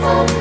home.